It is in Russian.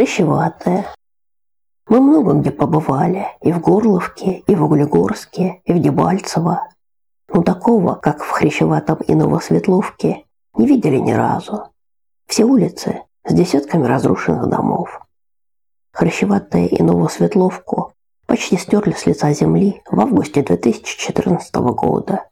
хрящеватая. Мы много где побывали, и в Горловке, и в Углегорске, и в Дебальцево. Но такого, как в Хрящеватом и Новосветловке, не видели ни разу. Все улицы с десятками разрушенных домов. Хрящеватая и Новосветловку почти стерли с лица земли в августе 2014 года.